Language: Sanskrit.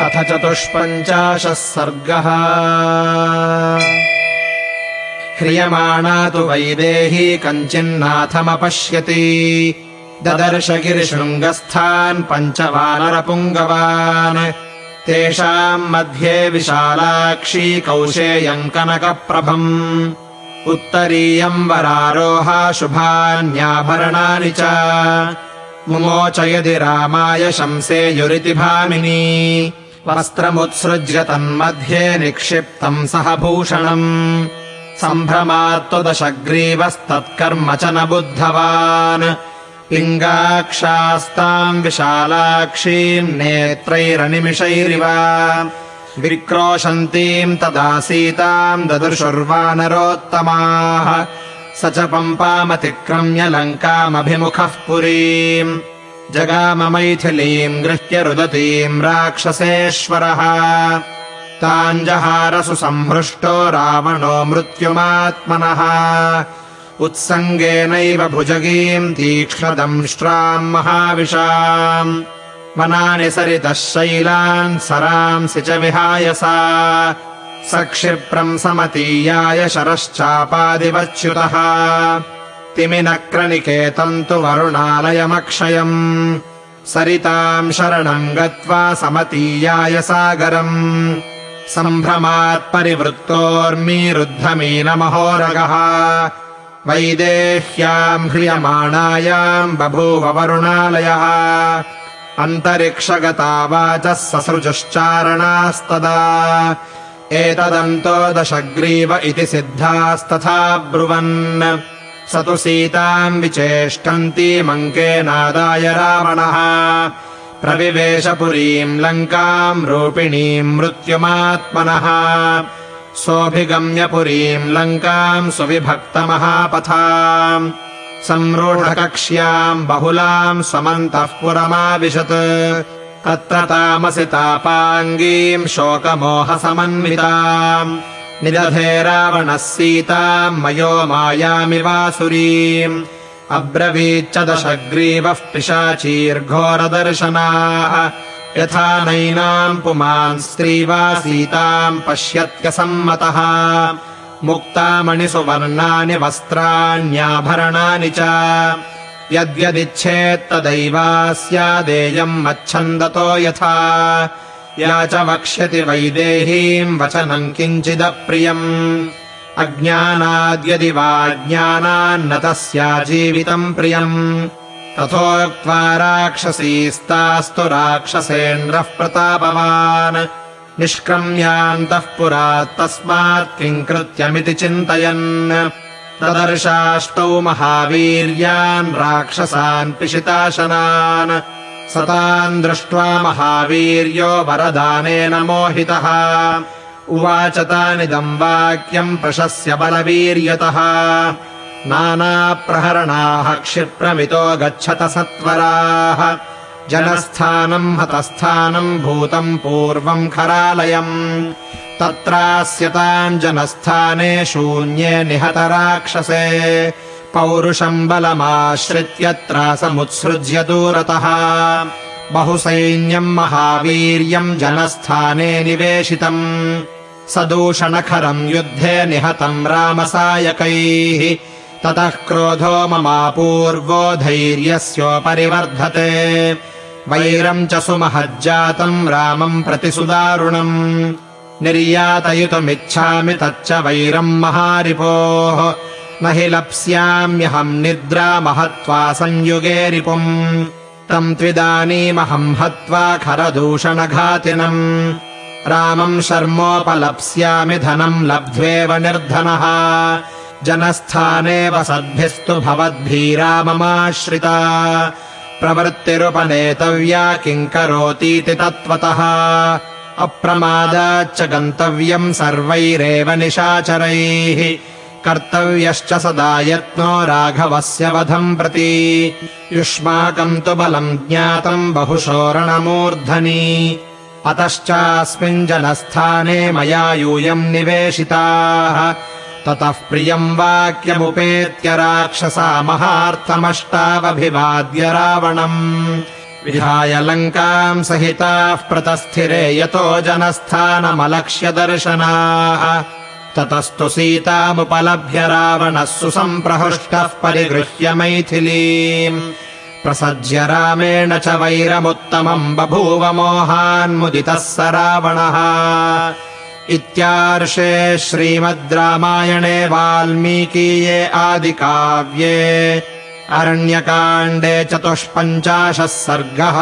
अथ चतुष्पञ्चाशः सर्गः। ह्रियमाणा तु वैदेही कञ्चिन्नाथमपश्यति। ददर्श गिरिशृङ्गस्थान् पञ्चवानरपुङ्गवान्। तेषाम् मध्ये विशालाक्षी कौशेयम् कनकप्रभम्। उत्तरीयम् वरारोहा शुभान्याभरणानि च। मुमोचयदि रामाय शंसेयुरिति भामिनी वस्त्रमुत्सृज्य तन्मध्ये निक्षिप्तम् सह भूषणम्। सम्भ्रमात्तदशग्रीवस्तत्कर्म च न बुद्धवान्। पिङ्गाक्षास्ताम् विशालाक्षीम् नेत्रैरनिमिषैरिव। विक्रोशन्तीम् तदा सीताम् ददृशुर्वानरोत्तमाः। स च पम्पामतिक्रम्य लङ्कामभिमुखः पुरीम् जगाम मैथिलीम् गृह्य रुदतीम् राक्षसेश्वरः। ताञ्जहारसु सम्हृष्टो रावणो मृत्युमात्मनः। उत्सङ्गेनैव भुजगीम् तीक्ष्णदंष्ट्राम् महाविशाम् वनानि सरितः शैलान् सरांसि च विहाय सा। सक्षिप्रम् समतीयाय शरश्चापादिवच्युतः तिमिनक्रनिकेतम् तु वरुणालयमक्षयम्। सरिताम् शरणम् गत्वा समतीयाय सागरम्। सम्भ्रमात्परिवृत्तोर्मीरुद्धमीनमहोरगः। वैदेह्याम् ह्रियमाणायाम् बभूव वरुणालयः। अन्तरिक्षगता वाचः ससृजुश्चारणास्तदा। एतदन्तो दशग्रीव इति सिद्धास्तथा ब्रुवन् स तु सीताम् विचेष्टन्तीमङ्केनादाय रावणः। प्रविवेशपुरीम् लङ्काम् रूपिणीम् मृत्युमात्मनः। सोऽभिगम्य पुरीम् लङ्काम् सुविभक्तमहापथा संरूढकक्ष्याम् बहुलाम् स्वमन्तः पुरमाविशत्। तत्र तामसि तापाङ्गीम् शोकमोहसमन्विताम् निदधे रावणः सीताम् मयो मायामिवासुरीम् अब्रवीच्च दशग्रीवः पिशाचीर्घोरदर्शनाः। यथा नैनाम् पुमान् स्त्रीवा सीताम् पश्यत्यसम्मतः। मुक्तामणिसुवर्णानि वस्त्राण्याभरणानि च। यद्यदिच्छेत्तदैवा स्यादेयम् मच्छन्दतो यथा या च वक्ष्यति वैदेहीम् वचनम् किञ्चिदप्रियम्। अज्ञानाद्यदि वा ज्ञानान्न तस्या जीवितम् प्रियम्। तथोक्त्वा राक्षसीस्तास्तु राक्षसेन्द्रः प्रतापवान्। निष्क्रम्यान्तः पुरात्तस्मात् किम् कृत्यमिति चिन्तयन्। तदर्शाष्टौ महावीर्यान् राक्षसान् पिशिताशनान् सतान् दृष्ट्वा महावीर्यो वरदानेन मोहितः उवाच तानिदम् वाक्यम् प्रशस्य बलवीर्यतः। नानाप्रहरणाः क्षिप्रमितो गच्छत सत्वराः। जनस्थानम् हतस्थानम् भूतम् पूर्वम् खरालयम्। तत्रास्यताम् जनस्थाने शून्ये निहत पौरुषम् बलमाश्रित्यत्रासमुत्सृज्य दूरतः। बहुसैन्यम् महावीर्यम् जनस्थाने निवेशितम्। सदूषणखरम् युद्धे निहतम् रामसायकैः। ततः क्रोधो ममापूर्वो धैर्यस्योपरि वर्धते वैरम् च सुमहज्जातम् रामम् प्रति सुदारुणम्। निर्यातयितुमिच्छामि तच्च वैरम् महारिपोः न लप्स्याम्यहम् निद्रा महत्वा संयुगे रिपुम् तम् त्विदानीमहम् हत्वा खरदूषणघातिनम्। रामम् शर्मोपलप्स्यामि धनम् लब्ध्वेव निर्धनः। जनस्थाने वसद्भिस्तु भवद्भिराममाश्रिता। प्रवृत्तिरुपनेतव्या किम् करोतीति तत्त्वतः। अप्रमादाच्च गन्तव्यम् सर्वैरेव निशाचरैः कर्तव्यश्च सदा यत्नो राघवस्य वधम् प्रति। युष्माकम् तु बलम् ज्ञातम् बहुशोरणमूर्धनि। अतश्चास्मिन् जनस्थाने मया यूयम् निवेशिताः। ततः प्रियम् वाक्यमुपेत्य राक्षसा महार्थमष्टावभिवाद्य रावणम्। विहाय लङ्काम् सहिताः प्रतस्थिरे यतो जनस्थानमलक्ष्य दर्शनाः ततस्तु सीतामुपलभ्य रावणः सुसम्प्रहृष्टः परिगृह्य मैथिलीम्। प्रसज्य रामेण च वैरमुत्तमम् बभूव मोहान्मुदितः स रावणः। इत्यार्षे श्रीमद् रामायणे वाल्मीकीये आदिकाव्ये। अरण्यकाण्डे चतुष्पञ्चाशः सर्गः